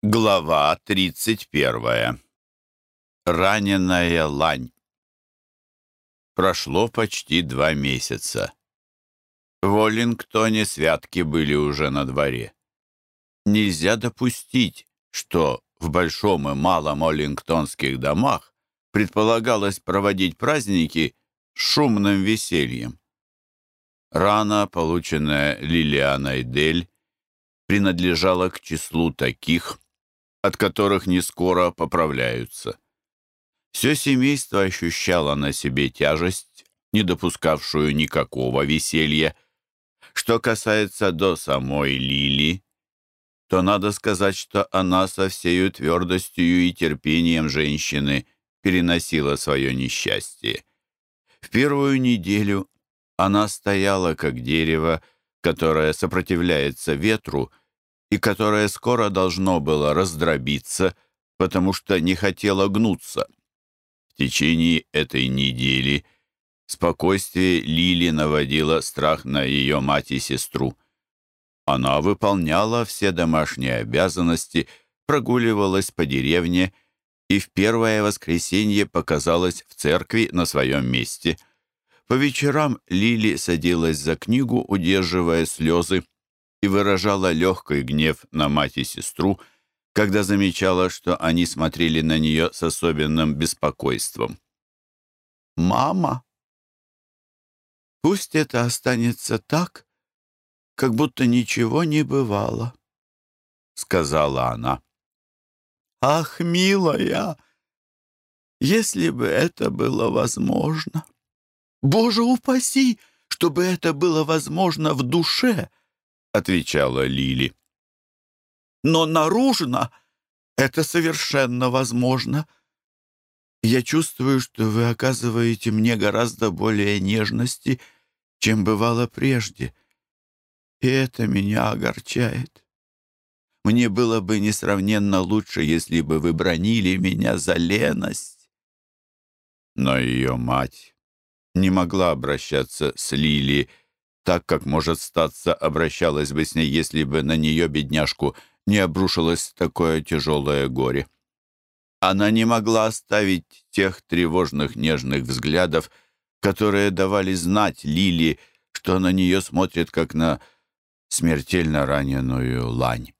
Глава 31. Раненая лань. Прошло почти два месяца. В Оллингтоне святки были уже на дворе. Нельзя допустить, что в большом и малом оллингтонских домах предполагалось проводить праздники шумным весельем. Рана, полученная Лилианой Дель, принадлежала к числу таких, от которых не скоро поправляются. Все семейство ощущало на себе тяжесть, не допускавшую никакого веселья. Что касается до самой Лили, то надо сказать, что она со всею твердостью и терпением женщины переносила свое несчастье. В первую неделю она стояла как дерево, которое сопротивляется ветру и которое скоро должно было раздробиться, потому что не хотело гнуться. В течение этой недели спокойствие Лили наводило страх на ее мать и сестру. Она выполняла все домашние обязанности, прогуливалась по деревне и в первое воскресенье показалась в церкви на своем месте. По вечерам Лили садилась за книгу, удерживая слезы, и выражала легкий гнев на мать и сестру, когда замечала, что они смотрели на нее с особенным беспокойством. «Мама, пусть это останется так, как будто ничего не бывало», — сказала она. «Ах, милая, если бы это было возможно! Боже упаси, чтобы это было возможно в душе!» — отвечала Лили. «Но наружно это совершенно возможно. Я чувствую, что вы оказываете мне гораздо более нежности, чем бывало прежде, и это меня огорчает. Мне было бы несравненно лучше, если бы вы бронили меня за леность». Но ее мать не могла обращаться с Лили, — так, как, может статься, обращалась бы с ней, если бы на нее, бедняжку, не обрушилось такое тяжелое горе. Она не могла оставить тех тревожных нежных взглядов, которые давали знать Лили, что на нее смотрит, как на смертельно раненую лань.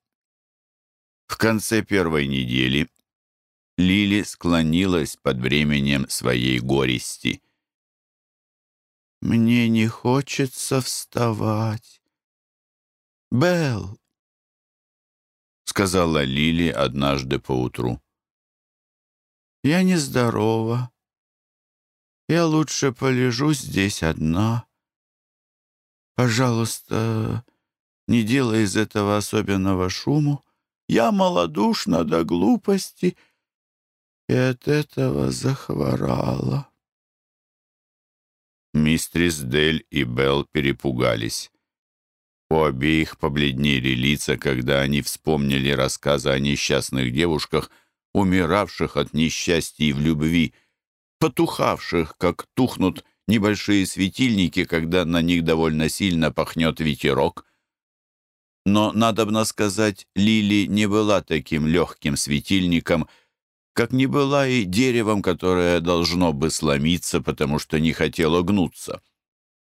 В конце первой недели Лили склонилась под бременем своей горести — мне не хочется вставать. Белл, сказала Лили однажды поутру. Я нездорова. Я лучше полежу здесь одна. Пожалуйста, не делай из этого особенного шуму. Я малодушна до глупости и от этого захворала. Мистрис Дель и Белл перепугались. У обеих побледнели лица, когда они вспомнили рассказы о несчастных девушках, умиравших от несчастья в любви, потухавших, как тухнут небольшие светильники, когда на них довольно сильно пахнет ветерок. Но, надобно сказать, Лили не была таким легким светильником — как не была и деревом, которое должно бы сломиться, потому что не хотело гнуться.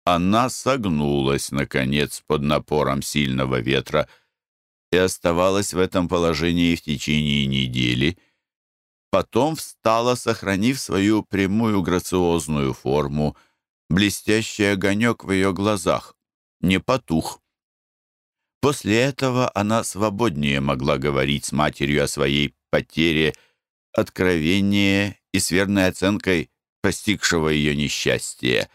Она согнулась, наконец, под напором сильного ветра и оставалась в этом положении в течение недели. Потом встала, сохранив свою прямую грациозную форму, блестящий огонек в ее глазах, не потух. После этого она свободнее могла говорить с матерью о своей потере, откровение и с верной оценкой постигшего ее несчастья,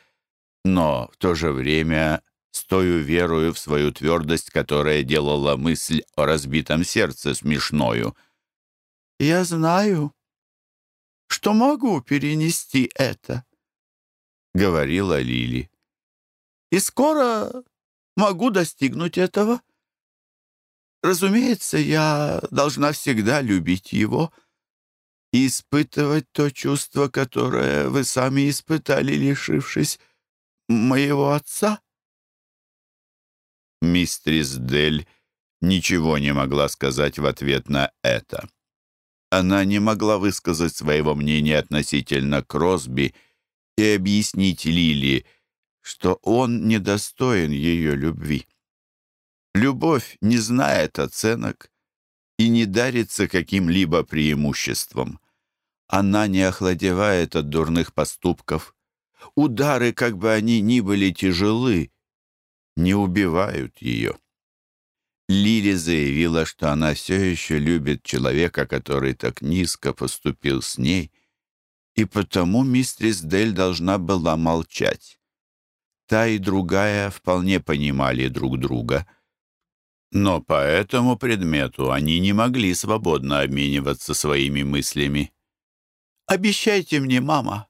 но в то же время с той верою в свою твердость, которая делала мысль о разбитом сердце смешною. «Я знаю, что могу перенести это», — говорила Лили. «И скоро могу достигнуть этого. Разумеется, я должна всегда любить его» испытывать то чувство, которое вы сами испытали, лишившись моего отца?» Мистрис Дель ничего не могла сказать в ответ на это. Она не могла высказать своего мнения относительно Кросби и объяснить Лили, что он недостоин ее любви. Любовь не знает оценок и не дарится каким-либо преимуществом. Она не охладевает от дурных поступков. Удары, как бы они ни были тяжелы, не убивают ее. Лили заявила, что она все еще любит человека, который так низко поступил с ней, и потому мистрис Дель должна была молчать. Та и другая вполне понимали друг друга, но по этому предмету они не могли свободно обмениваться своими мыслями. «Обещайте мне, мама,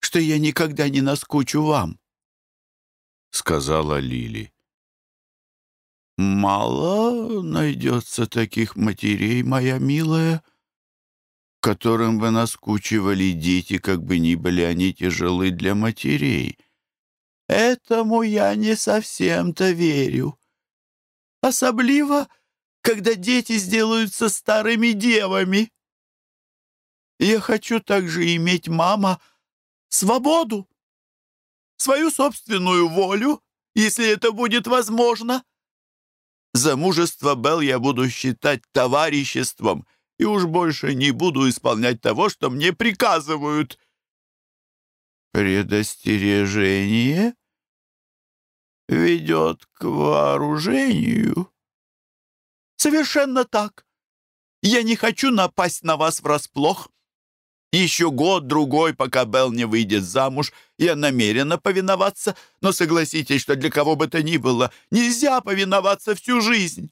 что я никогда не наскучу вам», — сказала Лили. «Мало найдется таких матерей, моя милая, которым бы наскучивали дети, как бы ни были они тяжелы для матерей. Этому я не совсем-то верю. Особливо, когда дети сделаются старыми девами. Я хочу также иметь, мама, свободу, свою собственную волю, если это будет возможно». Замужество Белл я буду считать товариществом и уж больше не буду исполнять того, что мне приказывают. Предостережение ведет к вооружению. Совершенно так. Я не хочу напасть на вас врасплох. Еще год-другой, пока Белл не выйдет замуж, я намерена повиноваться, но согласитесь, что для кого бы то ни было нельзя повиноваться всю жизнь».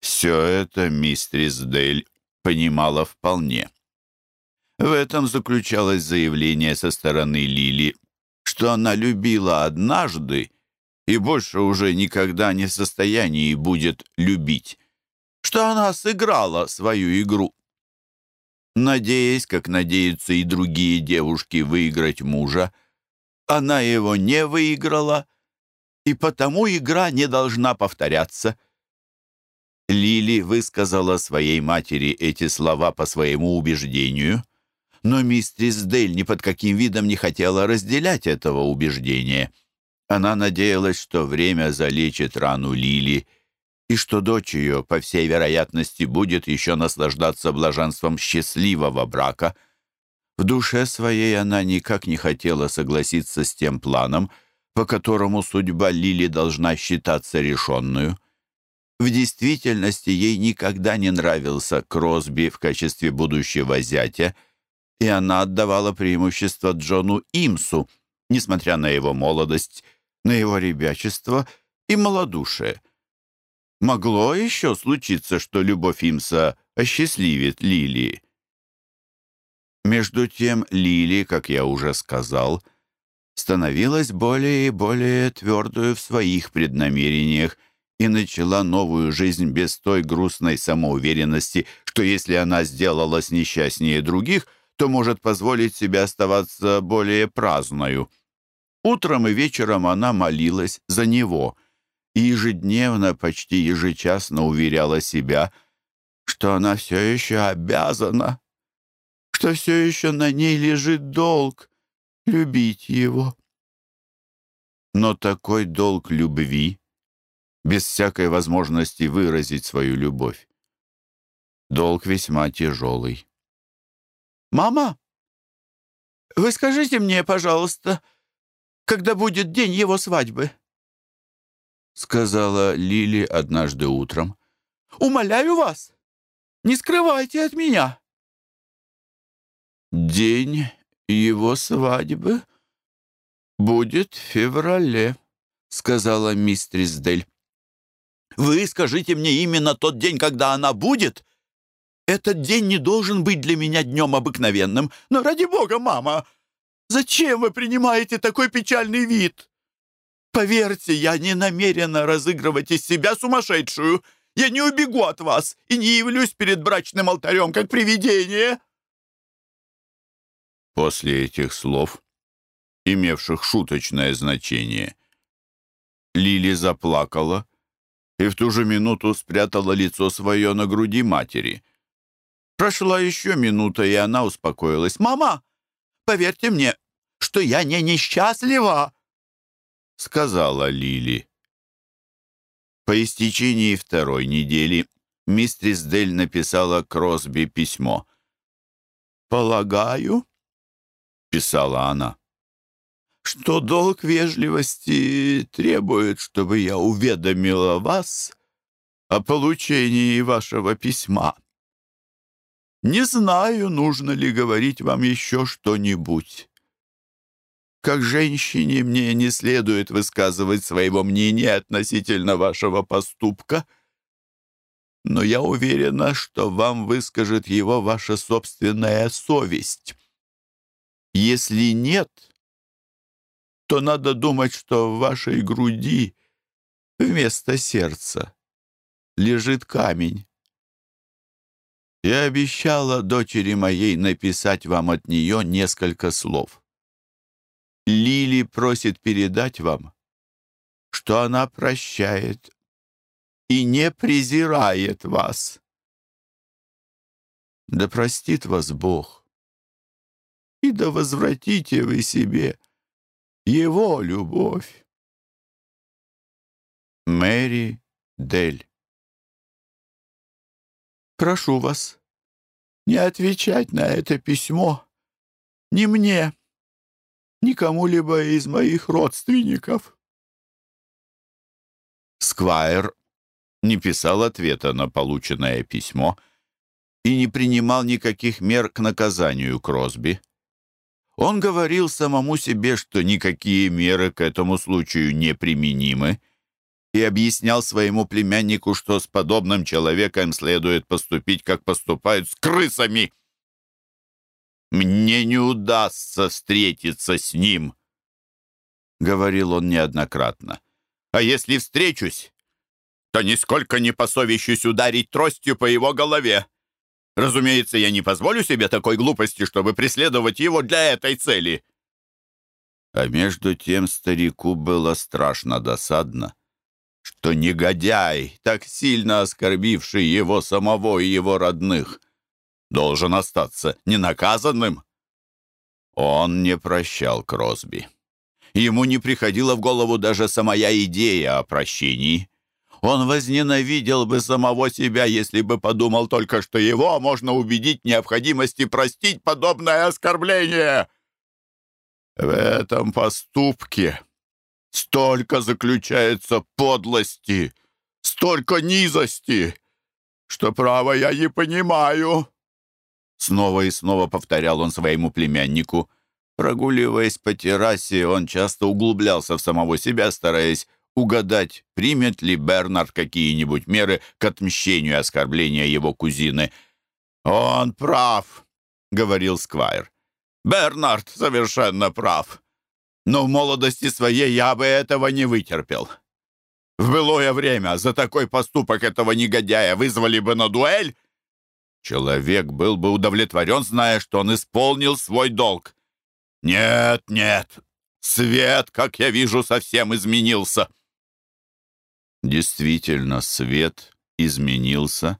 Все это мистрис Дель понимала вполне. В этом заключалось заявление со стороны Лили, что она любила однажды и больше уже никогда не в состоянии будет любить, что она сыграла свою игру надеясь, как надеются и другие девушки, выиграть мужа. Она его не выиграла, и потому игра не должна повторяться. Лили высказала своей матери эти слова по своему убеждению, но мистерис Дель ни под каким видом не хотела разделять этого убеждения. Она надеялась, что время залечит рану Лили, и что дочь ее, по всей вероятности, будет еще наслаждаться блаженством счастливого брака. В душе своей она никак не хотела согласиться с тем планом, по которому судьба Лили должна считаться решенную. В действительности ей никогда не нравился Кросби в качестве будущего зятя, и она отдавала преимущество Джону Имсу, несмотря на его молодость, на его ребячество и малодушие. Могло еще случиться, что любовь Имса осчастливит Лили. Между тем Лили, как я уже сказал, становилась более и более твердую в своих преднамерениях и начала новую жизнь без той грустной самоуверенности, что если она сделалась несчастнее других, то может позволить себе оставаться более праздною. Утром и вечером она молилась за него — и ежедневно, почти ежечасно уверяла себя, что она все еще обязана, что все еще на ней лежит долг любить его. Но такой долг любви, без всякой возможности выразить свою любовь, долг весьма тяжелый. «Мама, вы скажите мне, пожалуйста, когда будет день его свадьбы?» сказала Лили однажды утром. «Умоляю вас, не скрывайте от меня». «День его свадьбы будет в феврале», — сказала мистрис Дель. «Вы скажите мне именно тот день, когда она будет? Этот день не должен быть для меня днем обыкновенным. Но ради бога, мама, зачем вы принимаете такой печальный вид?» Поверьте, я не намерена разыгрывать из себя сумасшедшую. Я не убегу от вас и не явлюсь перед брачным алтарем, как привидение!» После этих слов, имевших шуточное значение, Лили заплакала и в ту же минуту спрятала лицо свое на груди матери. Прошла еще минута, и она успокоилась. «Мама, поверьте мне, что я не несчастлива!» — сказала Лили. По истечении второй недели мистрис Дель написала Кросби письмо. «Полагаю», — писала она, — «что долг вежливости требует, чтобы я уведомила вас о получении вашего письма. Не знаю, нужно ли говорить вам еще что-нибудь. Как женщине мне не следует высказывать своего мнения относительно вашего поступка, но я уверена, что вам выскажет его ваша собственная совесть. Если нет, то надо думать, что в вашей груди вместо сердца лежит камень. Я обещала дочери моей написать вам от нее несколько слов. Лили просит передать вам, что она прощает и не презирает вас. Да простит вас Бог, и да возвратите вы себе Его любовь. Мэри Дель Прошу вас не отвечать на это письмо ни мне, ни кому-либо из моих родственников. Сквайр не писал ответа на полученное письмо и не принимал никаких мер к наказанию Кросби. Он говорил самому себе, что никакие меры к этому случаю не применимы, и объяснял своему племяннику, что с подобным человеком следует поступить, как поступают с крысами. «Мне не удастся встретиться с ним», — говорил он неоднократно. «А если встречусь, то нисколько не посовещусь ударить тростью по его голове. Разумеется, я не позволю себе такой глупости, чтобы преследовать его для этой цели». А между тем старику было страшно досадно, что негодяй, так сильно оскорбивший его самого и его родных, должен остаться ненаказанным. Он не прощал Кросби. Ему не приходила в голову даже самая идея о прощении. Он возненавидел бы самого себя, если бы подумал только, что его можно убедить необходимости простить подобное оскорбление. В этом поступке столько заключается подлости, столько низости, что, право, я не понимаю. Снова и снова повторял он своему племяннику. Прогуливаясь по террасе, он часто углублялся в самого себя, стараясь угадать, примет ли Бернард какие-нибудь меры к отмщению оскорбления его кузины. «Он прав», — говорил Сквайр. «Бернард совершенно прав. Но в молодости своей я бы этого не вытерпел. В былое время за такой поступок этого негодяя вызвали бы на дуэль. Человек был бы удовлетворен, зная, что он исполнил свой долг. Нет, нет, свет, как я вижу, совсем изменился. Действительно, свет изменился.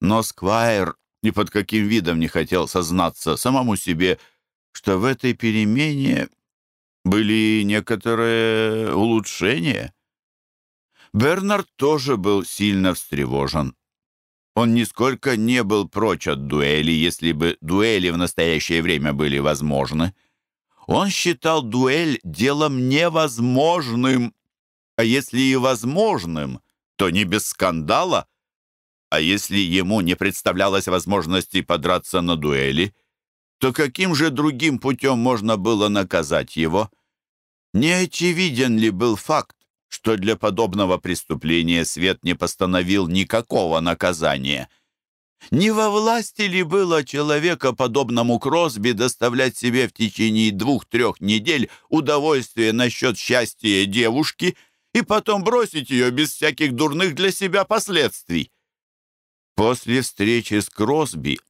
Но Сквайр ни под каким видом не хотел сознаться самому себе, что в этой перемене были некоторые улучшения. Бернард тоже был сильно встревожен. Он нисколько не был прочь от дуэли, если бы дуэли в настоящее время были возможны. Он считал дуэль делом невозможным, а если и возможным, то не без скандала. А если ему не представлялось возможности подраться на дуэли, то каким же другим путем можно было наказать его? Не очевиден ли был факт, что для подобного преступления свет не постановил никакого наказания? Не во власти ли было человека, подобному Кросби, доставлять себе в течение двух-трех недель удовольствие насчет счастья девушки — и потом бросить ее без всяких дурных для себя последствий. После встречи с Кросби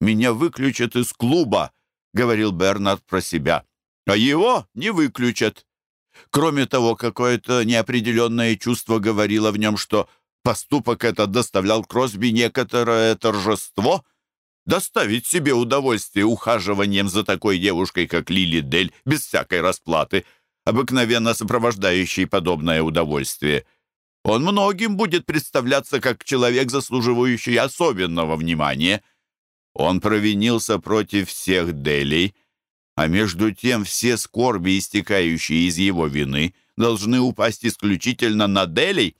меня выключат из клуба, говорил Бернард про себя, а его не выключат. Кроме того, какое-то неопределенное чувство говорило в нем, что поступок этот доставлял Кросби некоторое торжество — доставить себе удовольствие ухаживанием за такой девушкой, как Лили Дель, без всякой расплаты, обыкновенно сопровождающей подобное удовольствие. Он многим будет представляться как человек, заслуживающий особенного внимания. Он провинился против всех Делей, а между тем все скорби, истекающие из его вины, должны упасть исключительно на Делей.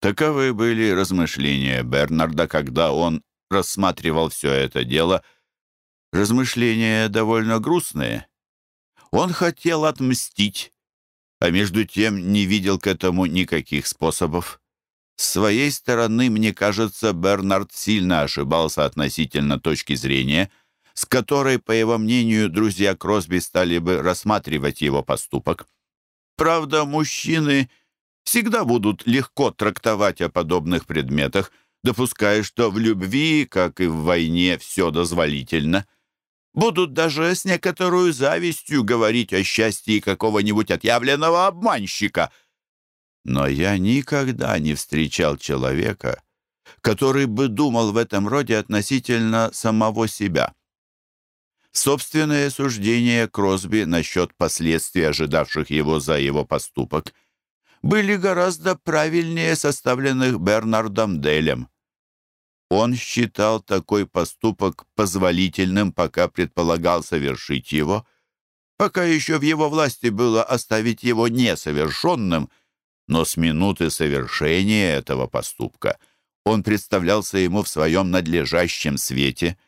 Таковы были размышления Бернарда, когда он рассматривал все это дело, размышления довольно грустные. Он хотел отмстить, а между тем не видел к этому никаких способов. С своей стороны, мне кажется, Бернард сильно ошибался относительно точки зрения, с которой, по его мнению, друзья Кросби стали бы рассматривать его поступок. Правда, мужчины всегда будут легко трактовать о подобных предметах – допуская, что в любви, как и в войне, все дозволительно. Будут даже с некоторой завистью говорить о счастье какого-нибудь отъявленного обманщика. Но я никогда не встречал человека, который бы думал в этом роде относительно самого себя. Собственное суждение Кросби насчет последствий, ожидавших его за его поступок, были гораздо правильнее составленных Бернардом Делем. Он считал такой поступок позволительным, пока предполагал совершить его, пока еще в его власти было оставить его несовершенным, но с минуты совершения этого поступка он представлялся ему в своем надлежащем свете.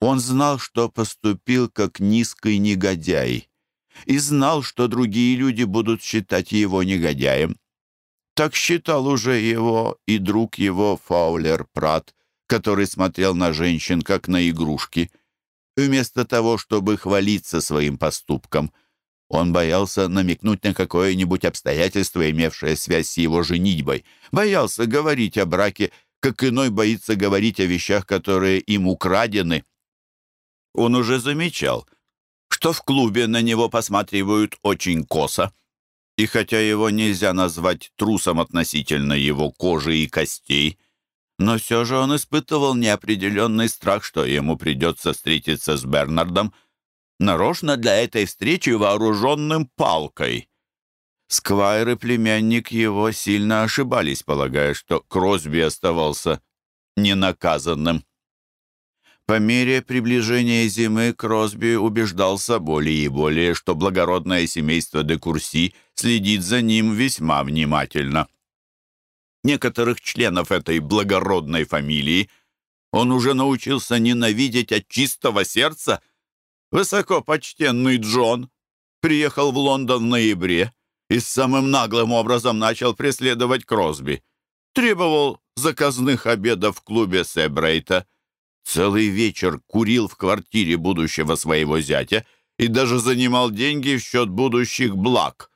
Он знал, что поступил как низкий негодяй, и знал, что другие люди будут считать его негодяем. Так считал уже его и друг его Фаулер Прат, который смотрел на женщин как на игрушки. Вместо того, чтобы хвалиться своим поступком, он боялся намекнуть на какое-нибудь обстоятельство, имевшее связь с его женитьбой. Боялся говорить о браке, как иной боится говорить о вещах, которые им украдены. Он уже замечал, что в клубе на него посматривают очень косо. И хотя его нельзя назвать трусом относительно его кожи и костей, но все же он испытывал неопределенный страх, что ему придется встретиться с Бернардом нарочно для этой встречи вооруженным палкой. Сквайр и племянник его сильно ошибались, полагая, что Кросби оставался ненаказанным. По мере приближения зимы Кросби убеждался более и более, что благородное семейство де Курси следит за ним весьма внимательно некоторых членов этой благородной фамилии он уже научился ненавидеть от чистого сердца. Высокопочтенный Джон приехал в Лондон в ноябре и самым наглым образом начал преследовать Кросби. Требовал заказных обедов в клубе Себрейта. Целый вечер курил в квартире будущего своего зятя и даже занимал деньги в счет будущих благ.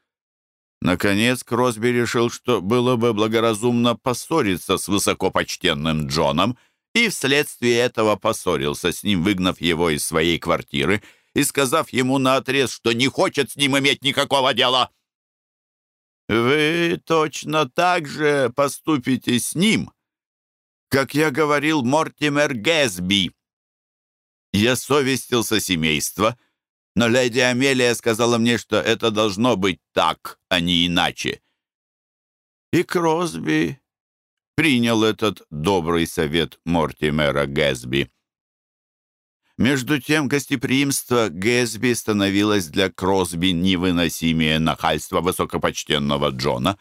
Наконец Кросби решил, что было бы благоразумно поссориться с высокопочтенным Джоном, и вследствие этого поссорился с ним, выгнав его из своей квартиры и сказав ему наотрез, что не хочет с ним иметь никакого дела. «Вы точно так же поступите с ним, как я говорил Мортимер Гэсби». Я совестился семейства — но леди Амелия сказала мне, что это должно быть так, а не иначе. И Кросби принял этот добрый совет Мортимера Гэсби. Между тем, гостеприимство Гэсби становилось для Кросби невыносимее нахальства высокопочтенного Джона.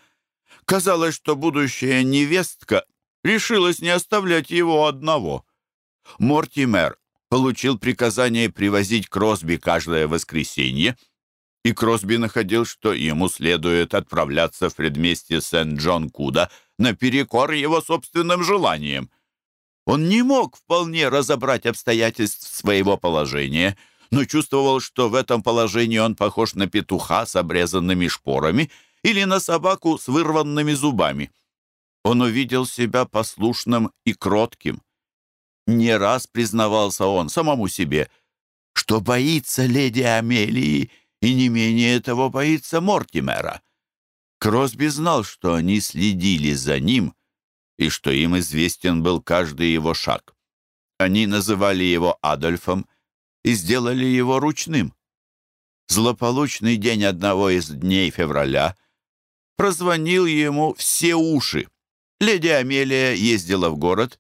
Казалось, что будущая невестка решилась не оставлять его одного. Мортимер получил приказание привозить Кросби каждое воскресенье, и Кросби находил, что ему следует отправляться в предместье Сент-Джон-Куда наперекор его собственным желаниям. Он не мог вполне разобрать обстоятельств своего положения, но чувствовал, что в этом положении он похож на петуха с обрезанными шпорами или на собаку с вырванными зубами. Он увидел себя послушным и кротким. Не раз признавался он самому себе, что боится леди Амелии и не менее того боится Мортимера. Кросби знал, что они следили за ним и что им известен был каждый его шаг. Они называли его Адольфом и сделали его ручным. Злополучный день одного из дней февраля прозвонил ему все уши. Леди Амелия ездила в город,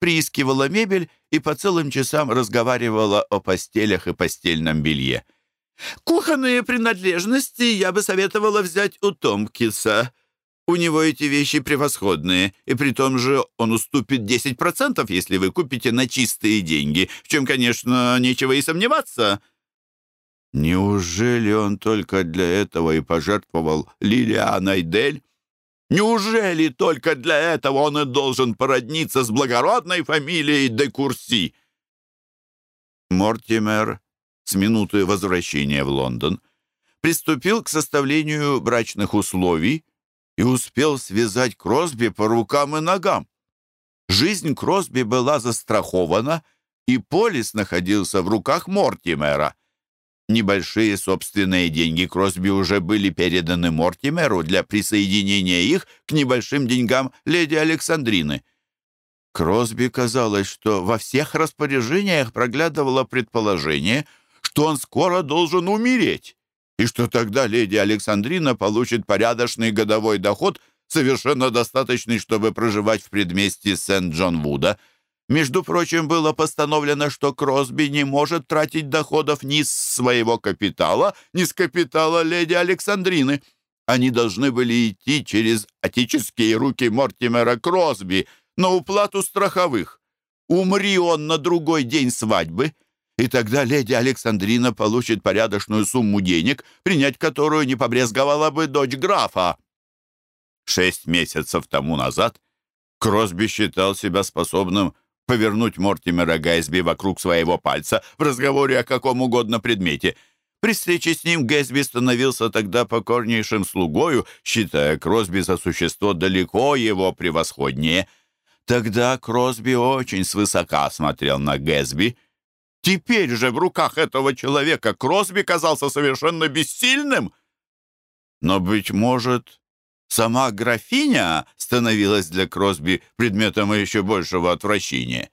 приискивала мебель и по целым часам разговаривала о постелях и постельном белье. «Кухонные принадлежности я бы советовала взять у Томкиса. У него эти вещи превосходные, и при том же он уступит 10%, если вы купите на чистые деньги, в чем, конечно, нечего и сомневаться». Неужели он только для этого и пожертвовал Лилианой Дель? Неужели только для этого он и должен породниться с благородной фамилией де Курси? Мортимер с минуты возвращения в Лондон приступил к составлению брачных условий и успел связать Кросби по рукам и ногам. Жизнь Кросби была застрахована, и полис находился в руках Мортимера. Небольшие собственные деньги Кросби уже были переданы Мортимеру для присоединения их к небольшим деньгам леди Александрины. Кросби казалось, что во всех распоряжениях проглядывало предположение, что он скоро должен умереть, и что тогда леди Александрина получит порядочный годовой доход, совершенно достаточный, чтобы проживать в предместье Сент-Джон-Вуда — между прочим, было постановлено, что Кросби не может тратить доходов ни с своего капитала, ни с капитала леди Александрины. Они должны были идти через отеческие руки Мортимера Кросби на уплату страховых. Умри он на другой день свадьбы, и тогда леди Александрина получит порядочную сумму денег, принять которую не побрезговала бы дочь графа. Шесть месяцев тому назад Кросби считал себя способным повернуть Мортимера Гэсби вокруг своего пальца в разговоре о каком угодно предмете. При встрече с ним Гэсби становился тогда покорнейшим слугою, считая Кросби за существо далеко его превосходнее. Тогда Кросби очень свысока смотрел на Гэсби. Теперь же в руках этого человека Кросби казался совершенно бессильным. Но, быть может, Сама графиня становилась для Кросби предметом еще большего отвращения.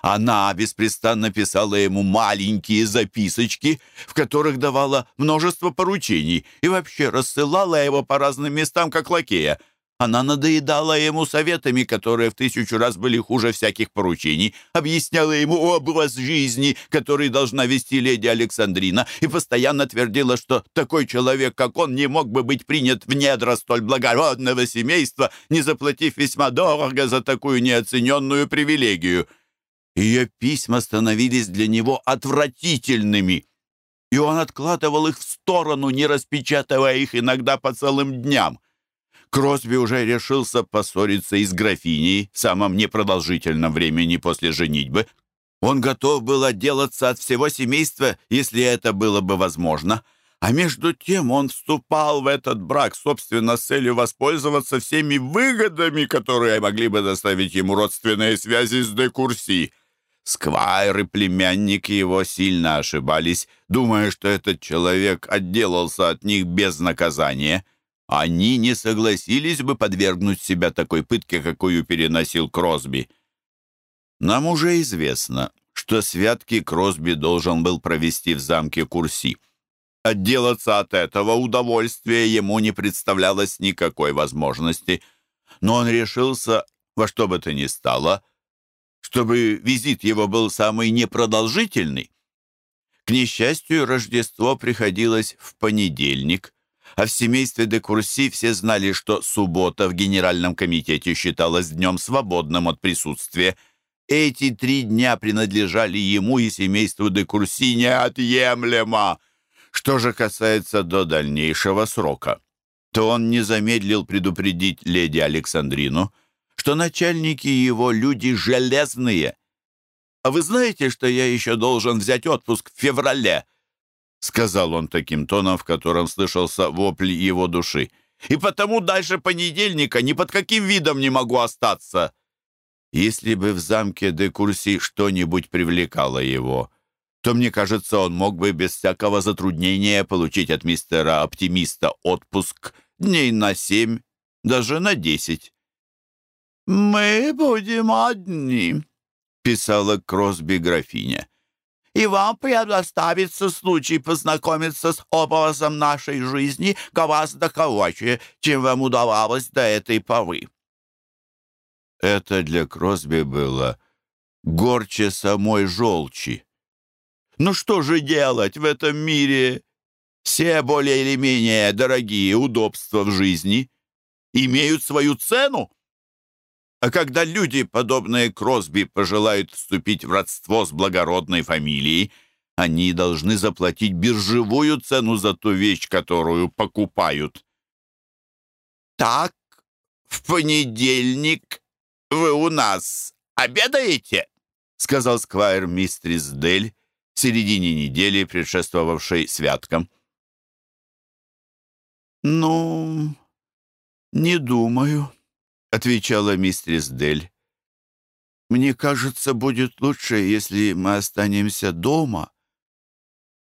Она беспрестанно писала ему маленькие записочки, в которых давала множество поручений и вообще рассылала его по разным местам, как лакея — она надоедала ему советами, которые в тысячу раз были хуже всяких поручений, объясняла ему образ жизни, который должна вести леди Александрина, и постоянно твердила, что такой человек, как он, не мог бы быть принят в недра столь благородного семейства, не заплатив весьма дорого за такую неоцененную привилегию. Ее письма становились для него отвратительными, и он откладывал их в сторону, не распечатывая их иногда по целым дням. Кросби уже решился поссориться и с графиней в самом непродолжительном времени после женитьбы. Он готов был отделаться от всего семейства, если это было бы возможно. А между тем он вступал в этот брак, собственно, с целью воспользоваться всеми выгодами, которые могли бы доставить ему родственные связи с Декурси. Сквайр и племянник его сильно ошибались, думая, что этот человек отделался от них без наказания они не согласились бы подвергнуть себя такой пытке, какую переносил Кросби. Нам уже известно, что святки Кросби должен был провести в замке Курси. Отделаться от этого удовольствия ему не представлялось никакой возможности, но он решился во что бы то ни стало, чтобы визит его был самый непродолжительный. К несчастью, Рождество приходилось в понедельник, а в семействе де Курси все знали, что суббота в Генеральном комитете считалась днем свободным от присутствия. Эти три дня принадлежали ему и семейству де Курси неотъемлемо. Что же касается до дальнейшего срока, то он не замедлил предупредить леди Александрину, что начальники его люди железные. «А вы знаете, что я еще должен взять отпуск в феврале?» — сказал он таким тоном, в котором слышался вопль его души. «И потому дальше понедельника ни под каким видом не могу остаться». Если бы в замке де Курси что-нибудь привлекало его, то, мне кажется, он мог бы без всякого затруднения получить от мистера-оптимиста отпуск дней на семь, даже на десять. «Мы будем одни», — писала Кросби графиня. «И вам предоставится случай познакомиться с образом нашей жизни гораздо короче, чем вам удавалось до этой поры». Это для Кросби было горче самой желчи. Ну что же делать в этом мире? Все более или менее дорогие удобства в жизни имеют свою цену. А когда люди, подобные Кросби, пожелают вступить в родство с благородной фамилией, они должны заплатить биржевую цену за ту вещь, которую покупают. «Так, в понедельник вы у нас обедаете?» — сказал сквайр мистрис Дель в середине недели, предшествовавшей святкам. «Ну, не думаю», отвечала мистерис Дель. «Мне кажется, будет лучше, если мы останемся дома».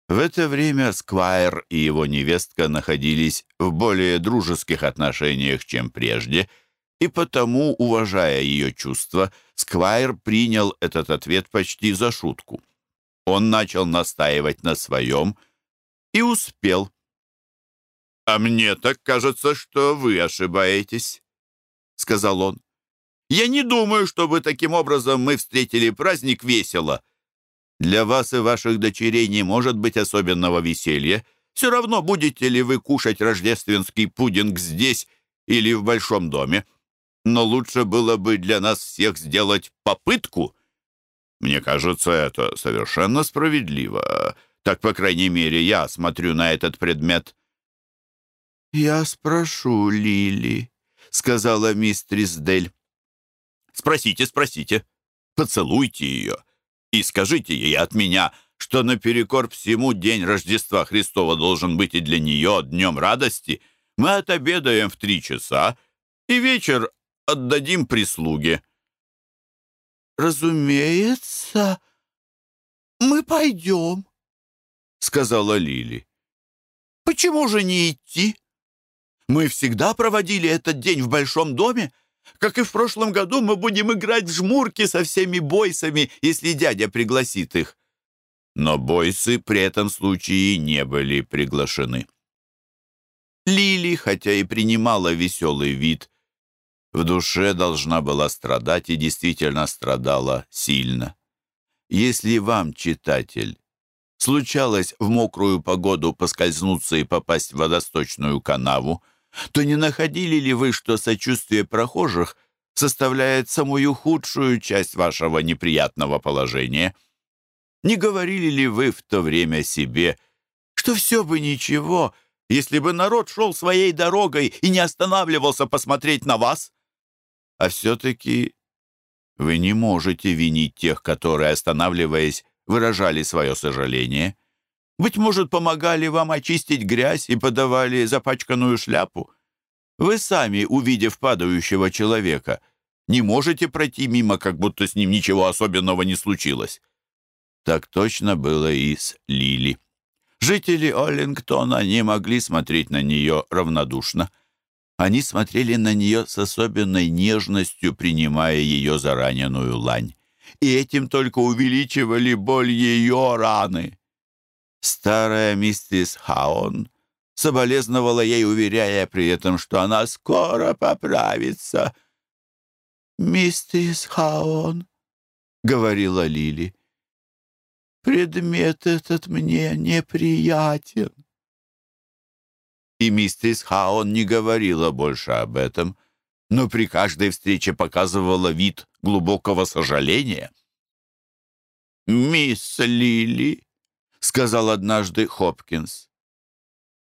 В это время Сквайр и его невестка находились в более дружеских отношениях, чем прежде, и потому, уважая ее чувства, Сквайр принял этот ответ почти за шутку. Он начал настаивать на своем и успел. «А мне так кажется, что вы ошибаетесь». — сказал он. «Я не думаю, чтобы таким образом мы встретили праздник весело. Для вас и ваших дочерей не может быть особенного веселья. Все равно, будете ли вы кушать рождественский пудинг здесь или в большом доме. Но лучше было бы для нас всех сделать попытку. Мне кажется, это совершенно справедливо. Так, по крайней мере, я смотрю на этот предмет». «Я спрошу Лили», сказала мистрис Дель. «Спросите, спросите. Поцелуйте ее и скажите ей от меня, что наперекор всему день Рождества Христова должен быть и для нее днем радости. Мы отобедаем в три часа и вечер отдадим прислуге». «Разумеется, мы пойдем», — сказала Лили. «Почему же не идти?» Мы всегда проводили этот день в большом доме. Как и в прошлом году, мы будем играть в жмурки со всеми бойсами, если дядя пригласит их». Но бойсы при этом случае не были приглашены. Лили, хотя и принимала веселый вид, в душе должна была страдать и действительно страдала сильно. Если вам, читатель, случалось в мокрую погоду поскользнуться и попасть в водосточную канаву, то не находили ли вы, что сочувствие прохожих составляет самую худшую часть вашего неприятного положения? Не говорили ли вы в то время себе, что все бы ничего, если бы народ шел своей дорогой и не останавливался посмотреть на вас? А все-таки вы не можете винить тех, которые, останавливаясь, выражали свое сожаление. Быть может, помогали вам очистить грязь и подавали запачканную шляпу? Вы сами, увидев падающего человека, не можете пройти мимо, как будто с ним ничего особенного не случилось. Так точно было и с Лили. Жители Оллингтона не могли смотреть на нее равнодушно. Они смотрели на нее с особенной нежностью, принимая ее за раненую лань. И этим только увеличивали боль ее раны. Старая миссис Хаун соболезновала ей, уверяя при этом, что она скоро поправится. «Миссис Хаун», — говорила Лили, — «предмет этот мне неприятен». И миссис Хаун не говорила больше об этом, но при каждой встрече показывала вид глубокого сожаления. «Мисс Лили», — сказал однажды Хопкинс.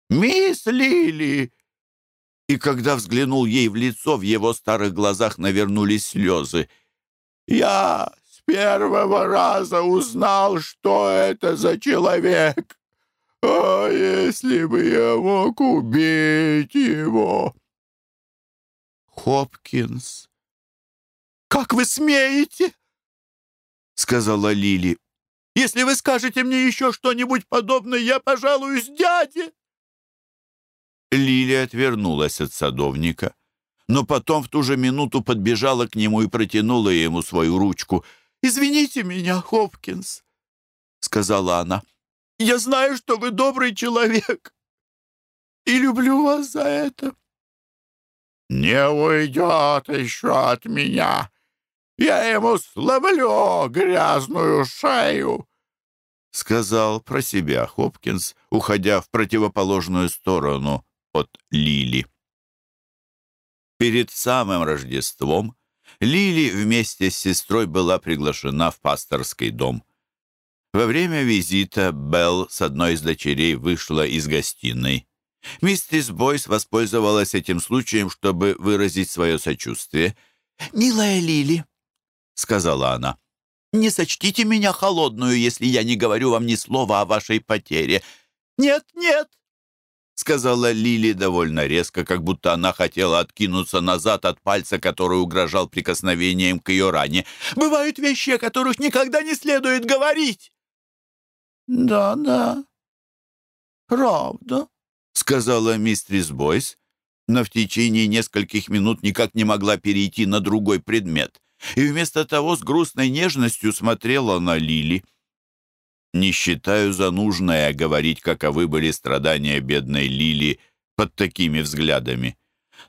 «Мисс Лили!» И когда взглянул ей в лицо, в его старых глазах навернулись слезы. «Я с первого раза узнал, что это за человек. А если бы я мог убить его?» «Хопкинс, как вы смеете?» — сказала Лили. Если вы скажете мне еще что-нибудь подобное, я пожалуюсь дяде!» Лилия отвернулась от садовника, но потом в ту же минуту подбежала к нему и протянула ему свою ручку. «Извините меня, Хопкинс», — сказала она. «Я знаю, что вы добрый человек, и люблю вас за это». «Не уйдет еще от меня. Я ему сломлю грязную шею», — сказал про себя Хопкинс, уходя в противоположную сторону от Лили. Перед самым Рождеством Лили вместе с сестрой была приглашена в пасторский дом. Во время визита Белл с одной из дочерей вышла из гостиной. Миссис Бойс воспользовалась этим случаем, чтобы выразить свое сочувствие. «Милая Лили», — сказала она, — «не сочтите меня холодную, если я не говорю вам ни слова о вашей потере». «Нет, нет», — сказала Лили довольно резко, как будто она хотела откинуться назад от пальца, который угрожал прикосновением к ее ране. «Бывают вещи, о которых никогда не следует говорить!» «Да, да, правда», сказала мистрис Бойс, но в течение нескольких минут никак не могла перейти на другой предмет и вместо того с грустной нежностью смотрела на Лили. Не считаю за нужное говорить, каковы были страдания бедной Лили под такими взглядами.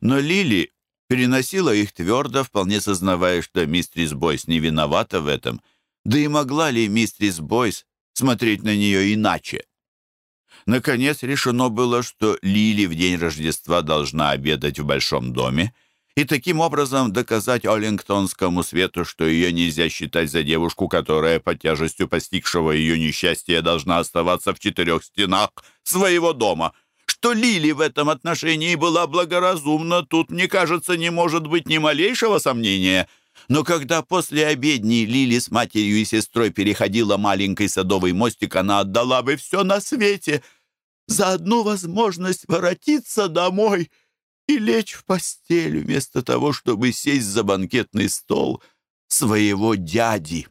Но Лили переносила их твердо, вполне сознавая, что мистрис Бойс не виновата в этом. Да и могла ли мистрис Бойс смотреть на нее иначе? Наконец решено было, что Лили в день Рождества должна обедать в большом доме, и таким образом доказать Оллингтонскому свету, что ее нельзя считать за девушку, которая под тяжестью постигшего ее несчастья должна оставаться в четырех стенах своего дома. Что Лили в этом отношении была благоразумна, тут, мне кажется, не может быть ни малейшего сомнения. Но когда после обедни Лили с матерью и сестрой переходила маленький садовый мостик, она отдала бы все на свете — за одну возможность воротиться домой и лечь в постель вместо того, чтобы сесть за банкетный стол своего дяди.